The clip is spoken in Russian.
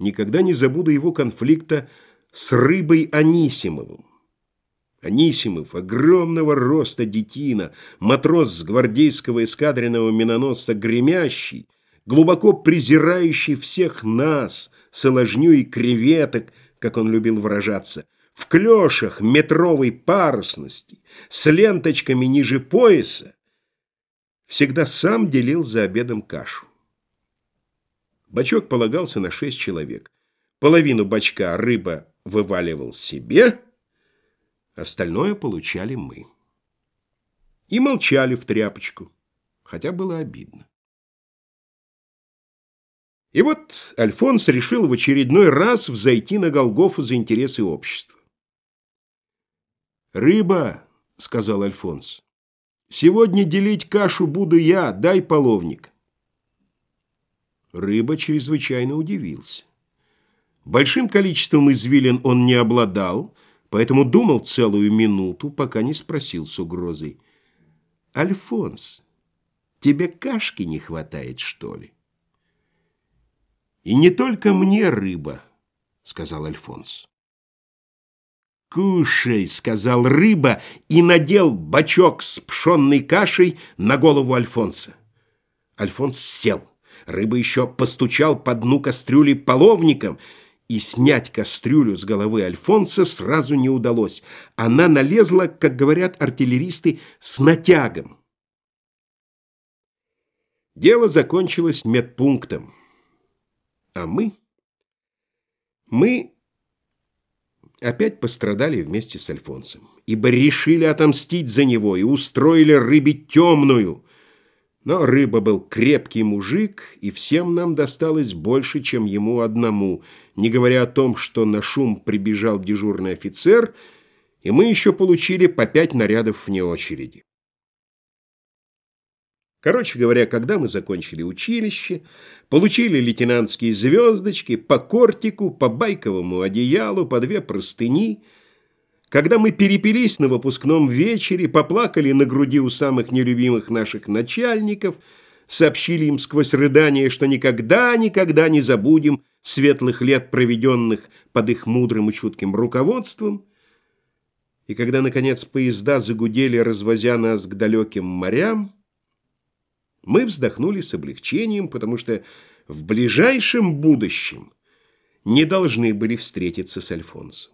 Никогда не забуду его конфликта с рыбой Анисимовым. Анисимов, огромного роста детина, матрос с гвардейского эскадренного миноносца гремящий, глубоко презирающий всех нас, соложню и креветок, как он любил выражаться, в клешах метровой парусности, с ленточками ниже пояса, всегда сам делил за обедом кашу. Бачок полагался на шесть человек. Половину бачка рыба вываливал себе, остальное получали мы. И молчали в тряпочку, хотя было обидно. И вот Альфонс решил в очередной раз взойти на Голгофу за интересы общества. «Рыба», — сказал Альфонс, — «сегодня делить кашу буду я, дай половник». Рыба чрезвычайно удивился. Большим количеством извилин он не обладал, поэтому думал целую минуту, пока не спросил с угрозой. «Альфонс, тебе кашки не хватает, что ли?» «И не только мне рыба», — сказал Альфонс. «Кушай», — сказал рыба и надел бачок с пшенной кашей на голову Альфонса. Альфонс сел. Рыба еще постучал по дну кастрюли половником, и снять кастрюлю с головы Альфонса сразу не удалось. Она налезла, как говорят артиллеристы, с натягом. Дело закончилось медпунктом. А мы... Мы опять пострадали вместе с Альфонсом, ибо решили отомстить за него и устроили рыбе темную. Но рыба был крепкий мужик, и всем нам досталось больше, чем ему одному, не говоря о том, что на шум прибежал дежурный офицер, и мы еще получили по пять нарядов вне очереди. Короче говоря, когда мы закончили училище, получили лейтенантские звездочки, по кортику, по байковому одеялу, по две простыни, когда мы перепились на выпускном вечере, поплакали на груди у самых нелюбимых наших начальников, сообщили им сквозь рыдание, что никогда-никогда не забудем светлых лет, проведенных под их мудрым и чутким руководством, и когда, наконец, поезда загудели, развозя нас к далеким морям, мы вздохнули с облегчением, потому что в ближайшем будущем не должны были встретиться с Альфонсом.